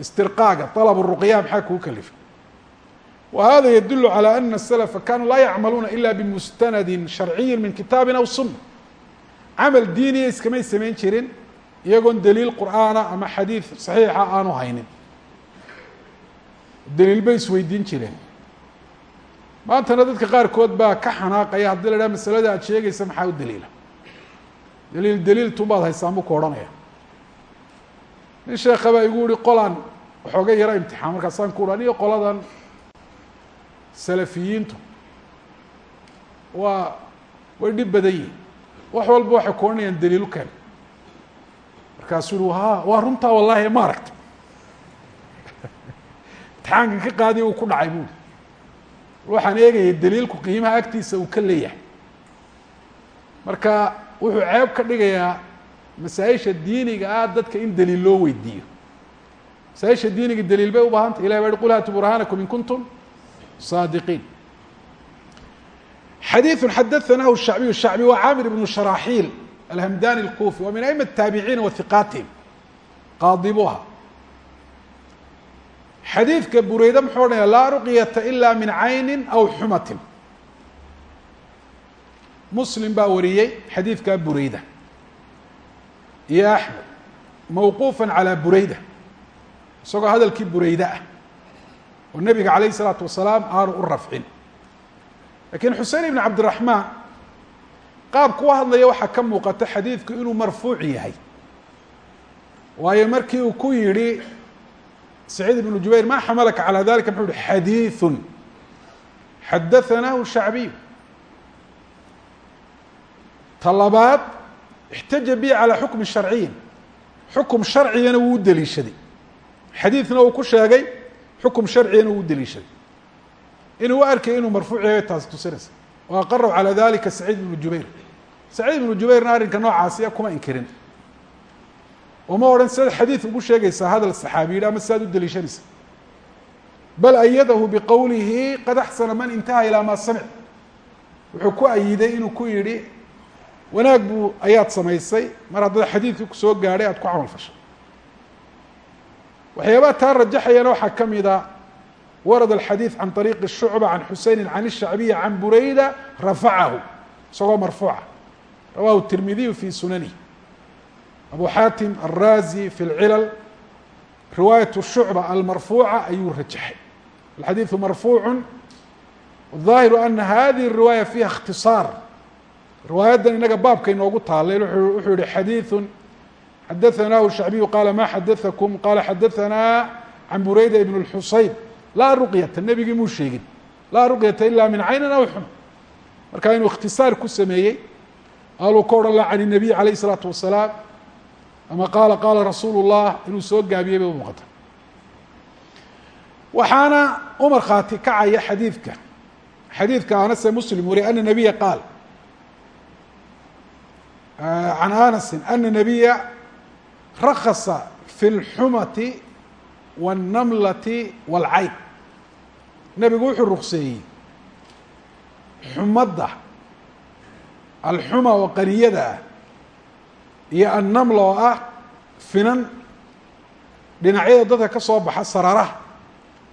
istirqaaga طalb الruqya maxaa kuu kalifay wa hada yadul calى ana الslfa kanuu laa yacmaluuna ila bimustanadi sharciyi min kitaabi aw suna camal diiniya iskamay samayn jirin iyagoon daliil qur'aana ama xadiid saxiixa aanu haynin daliil bay isweydiin jireen. Maantana dadka qaarkood baa ka xanaaqaya haddii la dhaha masalada aad sheegaysa maxaa u daliila? Daliil daliil tunbaad haysaan buu ku odhanaya. Nin sheekha baa igu yihi qolaan waxooga yaro imtixaan. Markaasaan ku uhi aniga qoladan salafiyiintu waa way dhib badan yihiin wax walba waxay ku odhanayaan daliilu keen. Markaasuu uhi ha waa runtaa wallahi ma aragta imtixaankan ka qaadiy uu ku dhacay buuri waxaan eegayay daliilku qiimaha agtiisa uu ka leeyahay marka wuxuu ceeb ka dhigayaa masaa-isha diiniga ah dadka in daliil loo weydiiyo masaaisha diiniga daliil bay u baahantay ilahi baa hi qul haatu burhaanakum in kuntum saadiqiin xadiiثu xadaثanahu الshacbiyu الshacbi wa caamir ibnu sharaaxiil alhamdani اlkufi wa min aima الtaabiciina wa hiqaatihim qaadibuha xadiidka bureyde muxuu odhanaya laa ruqyata ilaa min caynin aw xumatin. Muslim baa wariyey xadiidkaa bureyda iyo axmed mawquufan calaa bureyda isagoo hadalkii bureyde ah oo nebiga calayh isalaatu wasalaam aanu u rafcin. Laakiin xusein ibn cabdiraxmaan qaabku u hadlaya waxaa ka muuqata xadiidku inuu marfuuc yahay. Waayo markii uu ku yirhi سعيid بن jubayr ma xamalka calى dalika mxuu hi xadiiثu xadaثanahu shacbiy ta labaad اxtaja bi calى xukmi sharciyin xukum sharcigana wuu u deliishaday xadiidna uu ku sheegay xukum sharcigana wuu u deliishaday inuu u arkay inuu marfuuc yahay taasi tusinaysa wa aqaraw calى dalika سacيid بن jubayr سacيid بن jubayrna arrinka noocaasiya kuma inkirin uma odhan siaad xadiid ugu sheegaysaa hadal saxaabiyihi ama siaad u deliishanaysa bal ayadahu biqowlihi qad axsana man intaha ilaa maa samic wuxuu ku ayiday inuu ku yidhi wanaag buu ayaad samaysay mar haddaad xadiidkii ku soo gaadhay aad ku camal fashay waxyaabaha taa rajaxayana waxaa ka mida warada alxadiid can ariiqi shucba can xuseynin can ishacbiyi can bureyda rafacahu isagoo marfuuca rawahu tirmidiyu fii sunanihi abu xaatim alrazi fi اlcilal riwaayaة shucba almarfuuca ayuu rajaxay alxadiiثu marfuucu الظaahiru ana hadihi الriwaaya fiiha اkhtiصaar riwaayaddan inaga baabka inoogu taalay wuxuu yihi xadiiثu xadaثanahu shacbiyu qaala ma xadaثakum qala xadaثana can bureyda ibn اlxuseyn laa ruqyata nebigii muu sheegin laa ruqyata ila min caynin aw xuma marka inuu ikhtisaar ku sameeyey aluu ka odhan la can الnabiy alayh الsalaatu wasalaam ama qaala qaala rasuulu الlah inuu soo gaabiyey bay u muuqata waxaana u markhaati kacaya xadiidka xadiidka anase muslim wari ana nabiya qaal can anasi ana nabiya rakasa fi اlxumati wالnamlati wاlcayn nebigu wuxuu rukseeyey xumadda alxuma oo qaniyada ah iyo annamla oo ah finan dhinacyada dadka ka soo baxa sararaha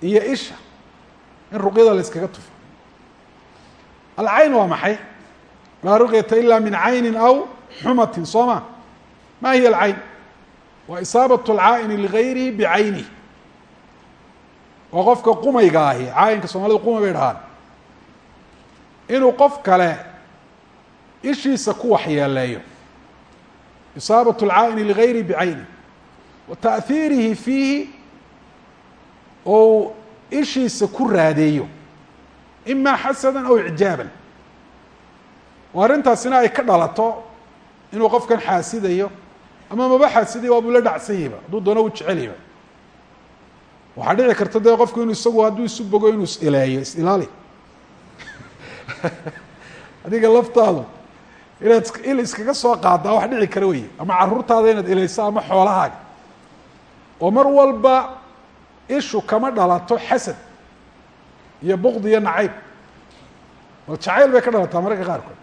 iyo isha in ruqyada la yskaga tufo. Alcayn waa maxay? Laa ruqyata ila min cayni aw xumatin soo ma? Ma hiya alcayn? Waa isaabat اlcaa'ini ligayrihi bicaynih waa qofka qumayga ahi caayinka soomaalida qumay bay dhahaan. Inuu qof kale ishiisa ku waxyeeleeyo isaabaة اlcaa'ini ligayri bicayni wa taأhiirihi fiihi ou ishiisa ku raadeeyo ima xasada aw icjaaban oo arrintaasina ay ka dhalato inuu qofkan xaasidayo ama maba xaasidayo waa buu la dhacsan yahiba hadduu doono u jecel yahiba waxaa dhici karta dee qofku inuu isagu hadduu isu bogo inuu is-ileeyo is-ilaali adiga laftaadu inaad il iskaga soo qaadaa wax dhici kara wey ama caruurtaada inaad ilayso ama xoolahaaga. Oo mar walba ishu kama dhalato xasad iyo buqd iyo nacayb. Bal jacayl bay ka dhalataa mararka qaarkood.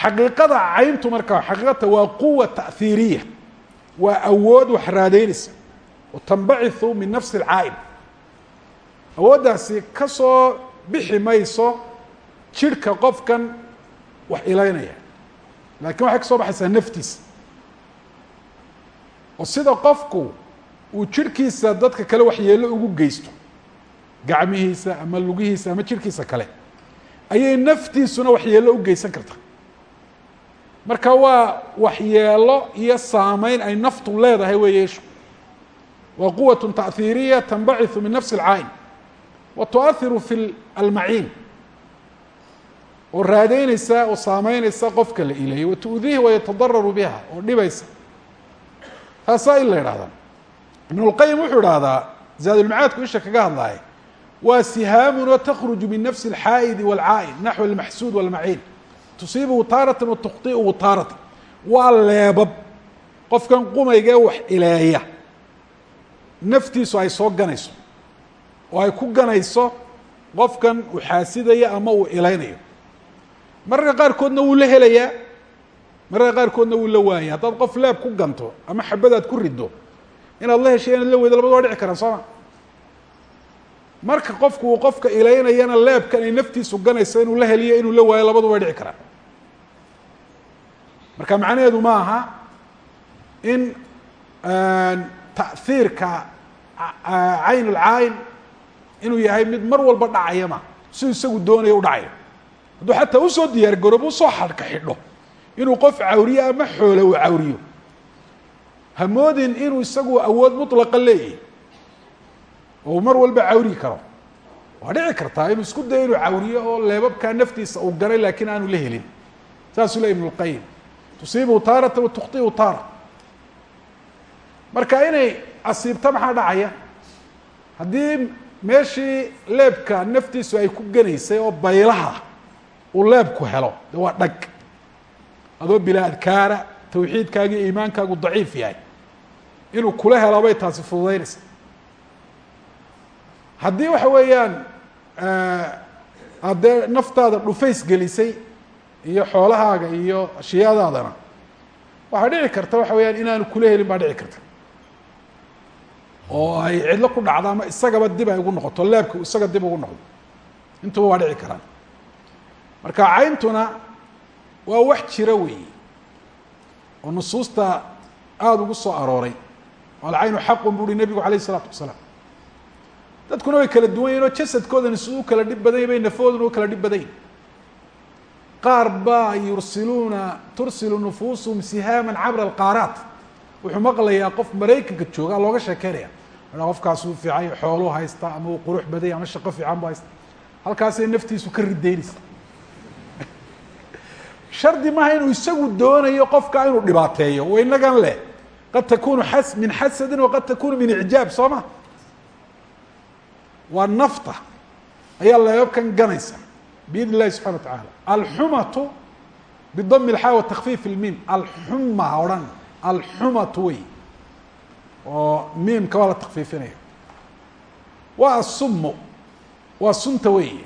Xaqiiqada cayntu marka xaqiiqata waa quwa ta'hiiriya waa awood wax raadeynaysa oo tanbaciثu min nafsi اlcaa'il awooddaasi ka soo bixi mayso jirhka qofkan wax ilaynaya lakin waxay ka soo baxaysaa naftiisa oo sida qofku uu jirhkiisa dadka kale waxyeelo ugu geysto gacmihiisa ama lugihiisa ama jirhkiisa kale ayay naftiisuna waxyeelo u geysan karta marka waa waxyeelo iyo saameyn ay naftu leedahay weeye ishu waa quwaة taأhiiriya tanbaciثu min nafsi اlcaain wa tuahiru fi almaciin oo raadeyneysa oo saameyneysa qofka la ileeyay wa tu'diihi wayatadararu biha oo dhibaysa taasaa in la idhahda ibn اlqayim wuxuu ihahdaa zaadulmacaadku isha kaga hadlaaya waa sihaamun oo takruju min nafsi اlxaa'idi wاlcaa'in naxو اlmaxsuud wاlmaciin tusiibuhu taaratan wa tukhطi'uhu taaratan waa leebab qofkan qumayga ee wax ileeya naftiisu ay soo ganayso oo ay ku ganayso qofkan uu xaasidaya ama uu ilaynayo mararka qaarkoodna wuu la helayaa. Mararka qaarkoodna wuu la waaya haddaad qof leeb ku ganto ama xabadaad ku riddo inaad la heshay inaad la weydo labada waa dhici karaan sooma marka qofku uu qofka ilaynayana leebkan ay naftiisu ganayso inuu la heliyo inuu la waayo labadu way dhici karaan. Marka macnaheedu ma aha in ta'hiirka cayn ulcaayin inuu yahay mid mar walba dhacaya ma siduu isagu doonayo u dhacayo hadduu xataa u soo diyaar garoobo u soo xadhka xidho. Inuu qof cawriyo ama xoole uu cawriyo. Hamoodin inuu isagu awood mutlaqa leeyahy oo mar walba cawri karo. Waa dhici kartaa inuu isku dayo inuu cawriyo oo leebabkaa naftiisa uu ganay laakiin aanu la helin. Saasuu le ibn اlqayim tusiibuhu taarata wa tukhطihu taara marka inay asiibto maxaa dhacaya? Haddii meeshii leebka naftiisu ay ku ganaysay oo baylaha uu leebku helo. De waa dhag. Adoo bilaa adkaara tawxiidkaaga iimaankaagu daciif yahay. Inuu kula helo bay taasi fududeynaysa haddii waxa weeyaan haddee naftaada dhufays gelisay iyo xoolahaaga iyo ashyaadaadana waxaa dhici karta waxa weyaan inaanu kula helin baa dhici karta. Oo ay cidlo ku dhacdo ama isagaba dib ay ugu noqoto leebka isaga dib ugu noqdo. Intuba waa dhici karaan marka cayntuna waa wax jira weeye oo nusuusta aada ugu soo arooray. Alcaynu xaqun buuhi nebigu alayh isalaatu wasalaam. Dadkuna way kala duwan yihiin oo jasadkoodani siduu kala dhib badan yahy bay nafooduna u kala dhib badan yihiin qaar baa yursiluuna tursilu nufuusuhum sihaaman cabra alqaaraat wuxuu maqlayaa qof maraykanka jooga looga sheekeynaya. A qofkaas uu fiicay xooluu haysta ama uu qurux badanya ama shaqo fiican bu haysta. Halkaasay naftiisu ka ridaynaysa shardi maaha inuu isagu doonayo qofka inuu dhibaateeyo. Wa inagan leh. Qad takunu min xasadin waqad takunu min icjaab soo ma? Waa nafta. Ayaa leebabkan ganaysa biidn illahi subxana wa tacaala. Alxumatu bidami lxa wa takfiif ilmiim alxuma ha odhan. Alxumatu wey. Oo miimka waa la takfiifinaya waa asumu waa sunta weeye.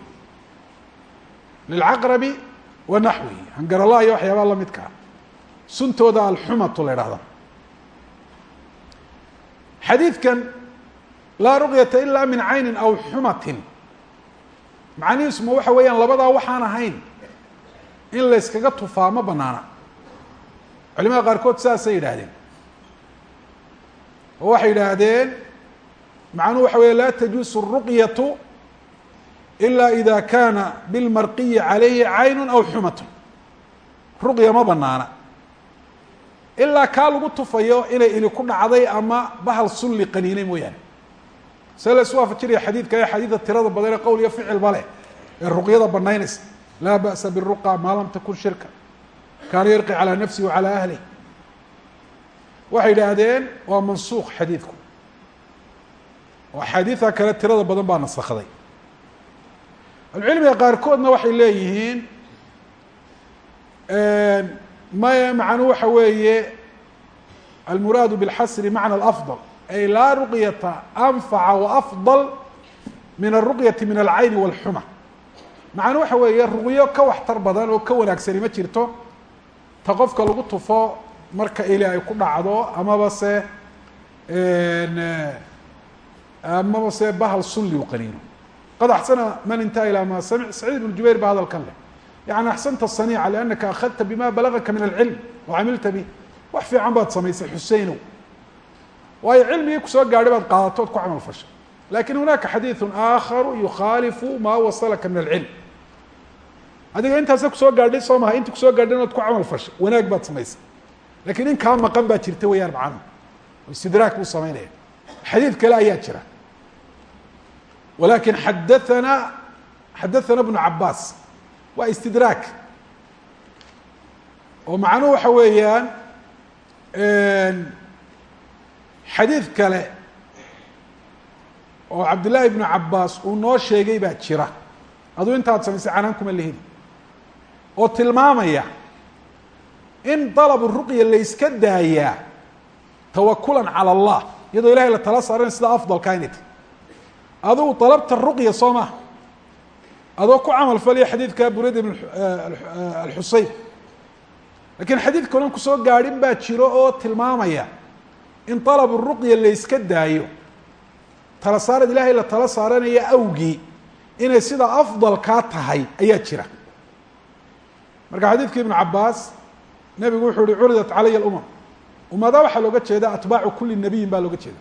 Lilcaqrabi wanaxwihi hangaralaha iyo waxyaabaa lamidka ah suntooda alxumatu la idhahda xadiidkan laa ruqyata ilaa min caynin aw xumatin macanihiisuma waxa weeyaan labadaa waxaan ahayn. In layskaga tufaa ma banaana culimada qaarkood sidaasay yidhaahdeen. Oo waxay yidhaahdeen macnuhu waxa weeye laa tajuusu ruqyatu ila ida kana bilmarqiyi calayhi caynu aw xumatun. Ruqya ma banaana ilaa kaa lagu tufayo inay ili ku dhacday ama bahal sulli qaniinay mooyaane. See la isu waafajinaya xadiidka ee xadiida tirada badan ee qowl iyo ficilba leh ee ruqyada banaynaysa laa ba'sa biruqa maa lam takun shirka. Kaana yarqi calaa nafsihi wa calaa ahlih waxay yidhaahdeen waa mansuuq xadiidku. Oo axaadiida kale tirada badan baa nasakday ahlucilmiga qaarkoodna waxay leeyihiin maya macnuu waxa weeye almuraadu bilxasri macna alafdal. Ay laa ruqyata anfaca waafdal min alruqyati min alcayni walxuma. Macnuu waxa weeye ruqyo ka waxtar badan oo ka wanaagsani ma jirto ta qofka lagu tufo marka ili ay ku dhacdo amaba se amaba se bahal sulli u qaniino qad axsana man intaha ilaa ma samic saciid ibn jubayr ba hadalkan leh yani axsanta saniica liannaka akhadta bima balagaka min alcilm wa camilta bih wax fiican baad samaysay xuseynow waayo cilmigii ku soo gaadhay baad qaadato od ku camal fashay laakiin hunaka xadiiثu aakharu yukhaalifu ma wasalaka min alcilm adiga intaasa ku soo gaadhay soo maha inta ku soo gaadhay inaad ku camal fashay wanaag baad samaysay lakiin in kaa maqan baa jirta weyaan macnuhu istidraak buu samaynaya xadiid kale ayaa jira walakin xadathana xadathana bnu cabaas waa istidraak oo macnuhu waxa weeyaan xadiid kale oo cabdillaahi ibnu cabaas uu noo sheegay baa jira aduu intaad samaysay canaan kuma leheli oo tilmaamaya in dalab ruqya la yska daayaa tawakulan cala allah iyadoo ilahay la tala saaran sida afdalka inay tahy adugu dalabta ruqya soo maha adoo ku camal falaya xadiidka burayd ibn alxuseyn lakiin xadiid kaloon ku soo gaadhin baa jiro oo tilmaamaya in dalab ruqya la yska daayo. Tala saarad ilaahay la tala saaranaya awgii inay sida afdalkaa tahay ayaa jira. Marka xadiidkii ibnu cabaas nebigu wuxuu uhi curidat calaya alumam. Ummada waxaa looga jeeda atbaacu kuli nabiyin baa looga jeeda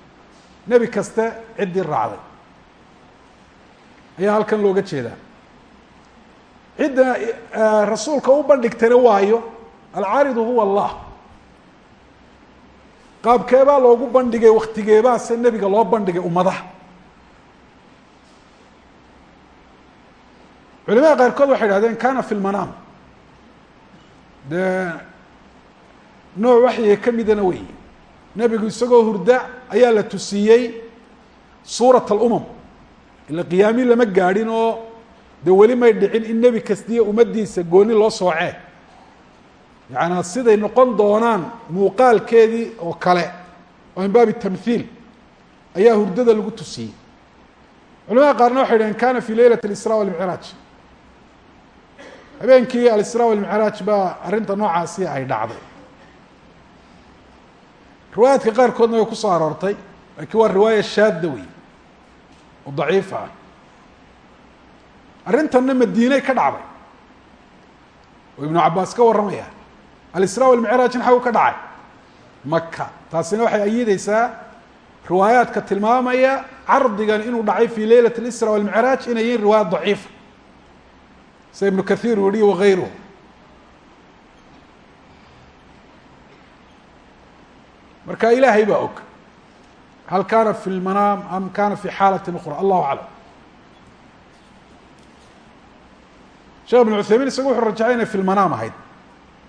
nebi kaste ciddii raacday ayaa halkan looga jeedaa. Cidda rasuulka u bandhigtana waayo alcaaridu huwa allah. Qaabkeebaa loogu bandhigay waktigeebaa se nebiga loo bandhigay ummadaha. Culimada qaarkood waxay idhahdeen kana fi lmanaam dee nooc waxyiga ka midana wey nebigu isagoo hurda ayaa la tusiyey suurat alumam ila qiyaami lama gaadhin oo dee weli may dhicin in nebi kastiya ummaddiisa gooni loo soocee. Yacanaa siday noqon doonaan muuqaalkeedii oo kale oo min baabi tamhiil ayaa hurdada lagu tusiyey. Culamada qaarna waxay dhaheen kana fi leylat alisra walmicraaj habeenkii alisra walmicraaj baa arrinta noocaasi ay dhacday. Riwaayaadka qaarkoodna way ku soo aroortay laakiin waa riwaaya shaadda wey oo arrintanna madiiney ka dhacday. Oo ibnu cabaas ka warramaya. Alisra walmicraajna xagu ka dhacay. Maka taasina waxay ayideysaa riwaayaadka tilmaamaya cardigan inuu dhacay fi leylat اlisra walmicraaj inay yihiin riwaayat daciifa sida ibnu kahiir uu yihi wagayruhu marka ilaahay baa og hal kana fi lmanaam am kana fi xaalati ukhra allahu aclam sheekh ibn cuthaymiin isaga wuxuu rajaxaynaya fi lmanaam ahayd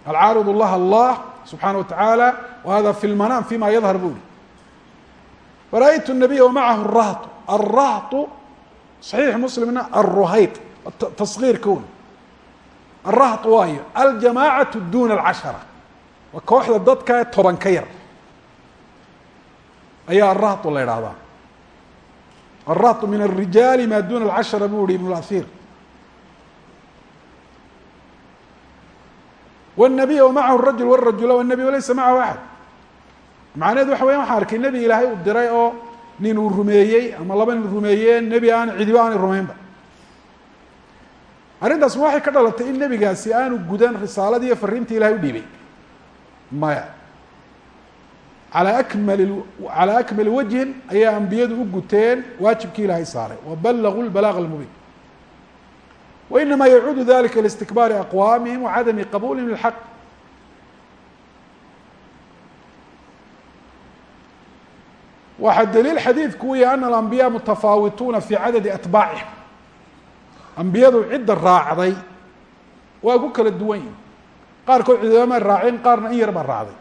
alcaaridu laha allah subxaana watacaala wa hada fi lmanaam fima yadhar bu yihi wara-ytu nabiya wamacahu rahtu alrahtu saxiix muslimna alruhayt taskiir kown alrahtu waayo aljamaacatu duna alcashara waa kooxda dadka ee toban ka yar ayaa الrahطu la idhahdaa الrahط min الrijaali ma duna الcashara bu ihi ibn اlأثيr والنabiy وmacahu الrajul والrajula والnabiy walaysa macahu axad macnaheedu waxa weya waxaan arkay nebi ilaahay uu diray oo nin uu rumeeyey ama laba nin rumeeyeen nebi aan cidiba aanay rumaynba arrintaas ma waxay ka dhalatay in nebigaasi aanu gudan risaaladii iyo fariintii ilahay u dhiibay maya alى akmali calى akmali wajhin ayaa ambiyadu u guteen waajibkii ilaahay saaray wabalaguu اlbalaaغ اlmubiin wainama yacuudu dalika listikbaari aqwaamihim wacadami qabuulihim lilxaq waxaa daliil xadiidku u yahay ana alambiyaa mutafaawituuna fi cadadi atbaacihim ambiyadu cidda raacday waa ku kala duwan yihin qaarkood cidama raacin qaarna in yar baa raacday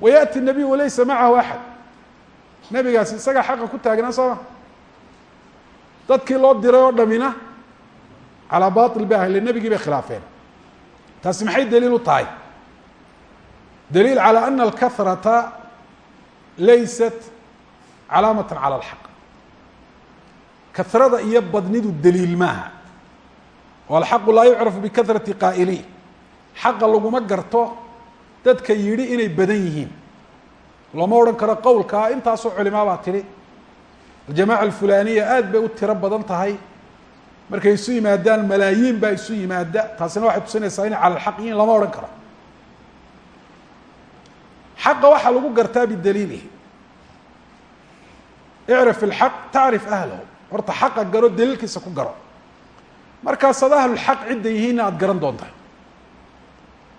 wayaأti الnabiy walaysa macahu axad nebigaasi isagaa xaqa ku taagnaa sooma dadkii loo diray oo dhamina calaa bail bay ahayle nebigii bay khilaafeen taasi maxay daliil u tahay daliil calى ana alkahrata laysat calaamata calى اlxaq kahrada iyo badnidu daliil maaha o alxaqu laa yucrafu bikahrati qaa'iliin xaqa laguma garto dadka yidhi inay badan yihiin. Lama odhan karo qowlkaa intaasoo culimaa baa tidhi aljamaaca alfulaniya aad bay u tiro badan tahay. Markay isu yimaadaan malaayiin baa isu yimaada. Taasina waxay tusinaysaa inay cala alxaq yihiin lama odhan karo. Xaqa waxaa lagu gartaa bidaliilihi. Icrif ilxaq tacrif ahlahu. Horta xaqa garo daliilkiisa ku garo. Markaasaad ahlulxaq cidda yihiinna aada garan doontaa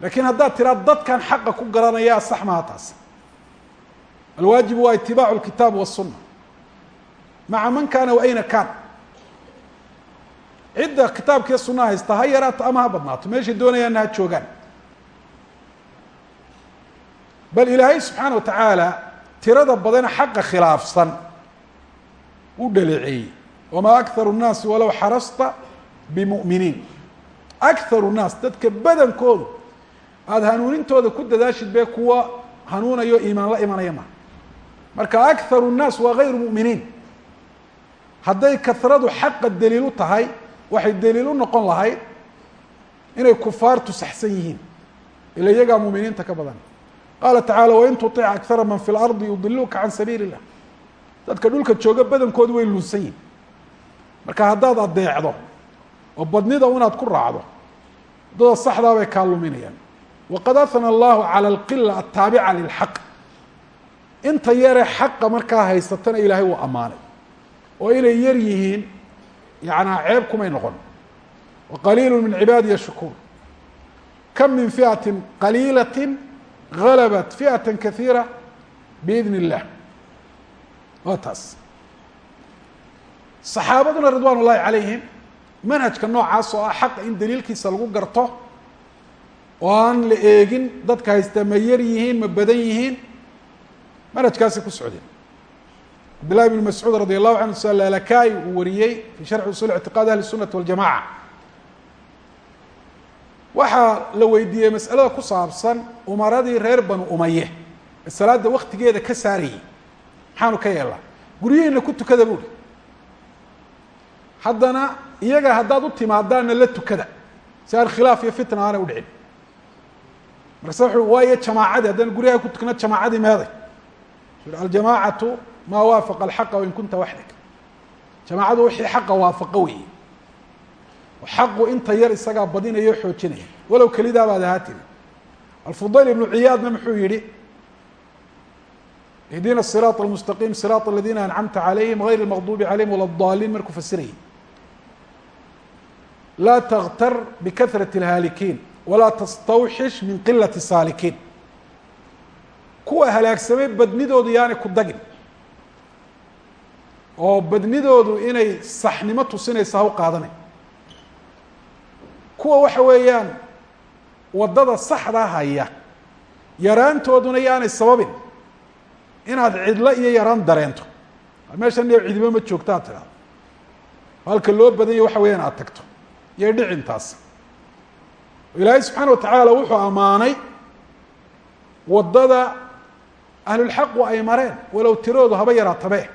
laakiin haddaad tiraa dadkan xaqa ku garanayaa sax maha taas alwaajibu waa itibaacu lkitaab waالsuna maca man kaana wa ayna kaan cidda kitaabkiiyo sunaa haysta ha yaraato ama ha badnaato meeshay doonayaanna ha joogaan bal ilaahay subxaana wa tacaala tirada badana xaqa khilaafsan u dhaleeceeyey wamaa akharu الnaasi walow xarasta bimu'miniin akharu الnaas dadka badankoodu aada hanuunintooda ku dadaashid bee kuwa hanuunayo iimaan la imanaya ma marka akharu الnaas waa gayru mu'miniin. Hadday kahradu xaqa daliilu tahay waxay daliil u noqon lahayd inay kufaartu saxsan yihiin ila iyagaa muminiinta ka badan. Qaala tacala wain tuic akara man fi lardi yudiluka can sabiili illah dadka dhulka jooga badankoodu way luunsan yihiin marka haddaad adeecdo oo badnida unaad ku raacdo waddada saxdaa bay kaa luminayaan waqad ahna allahu cala alqila ataabica lilxaq inta yaree xaqa markaa haysatana ilaahay wuu ammaanay oo inay yar yihiin yanaa ceeb kumay noqon waqaliilu min cibaadiya shukuur kam min fi'ati qaliilati galabat fi'ata kaiira biidn illah waa taas saxaabaduna ridwaan ullahi calayhim manhajka noocaas oo ah xaqa in daliilkiisa lagu garto oo aan la eegin dadka haysta ma yar yihiin ma badan yihiin. Manhajkaasay ku socdeen cabdillahi bn mascuud radi allahu canhu salalakai uu wariyey fi sharxi usul ictiqaad ahli الsunati waljamaca waxaa la weydiiyey mas'alada ku saabsan umaradii reer banu umaye ee salaada waktigeeda ka saarayey maxaanu ka yeelnaa. Guryihiina ku tukada buuri haddana iyaga haddaad u timaadaana la tukada. Si aan khilaaf iyo fitna aanay udhicin markaase wuxu waayo jamaacadii haddana guryaha ku tukna jamaacadii meeday aljamaacatu ma waafaqa alxaqa wain kunta waxdak jamaacadu wixii xaqa waafaqo weeye xaqu inta yar isagaa badinaya o xoojinaya walow kelidaa baad ahaa tiri alfudayl ibnu ciyaadna muxuu yihi ihdina siraaط almustaqiim siraaط aladina ancamta calayhim gayr اlmaqdubi calayhim wala daliin markuu fasirayay laa taktar bikahrati اlhaalikiin walaa tastawxish min qilati saalikiin. Kuwa halaagsamay badnidoodu yaanay ku dagin. Oo badnidoodu inay saxnimo tusinaysa ha u qaadanay kuwa waxa weeyaan waddada saxda haya yaraantooduna yaanay sababin. Inaad cidlo iyo yaraan dareento. Meeshan iyo cidibo ma joogta ad tidhahdo halka loo badanya waxa weeyaan aad tagto. Iyo dhicintaas ilaahay subxaana watacaala wuxuu ammaanay waddada ahlulxaqu ay mareen walow tiroodu haba yaraatabe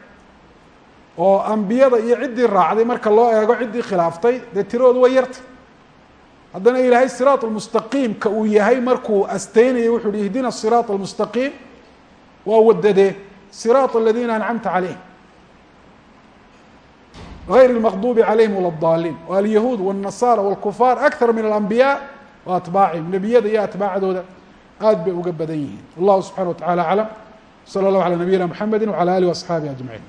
oo ambiyada iyo ciddii raacday marka loo eego ciddii khilaaftay dee tiroodu way yarta haddana ilaahay siraaط almustaqiimka uu yahay markuu asteynayay wuxu uhi ihdina siraaط almustaqiim waa wadadee siraaط aladiina ancamta calayhim غayr اlmaqdubi calayhim wala اdaliin o alyahuud wالnasaara wاlkufaar akthar min alambiyaa wa atbaacihim nebiyada iyo atbaacdooda aad bay uga badan yihiin wallahu subxana wa tacala aclam slى اllah alى nabiyina mxamedi wعalى alih وaصxaabihi aجmaعin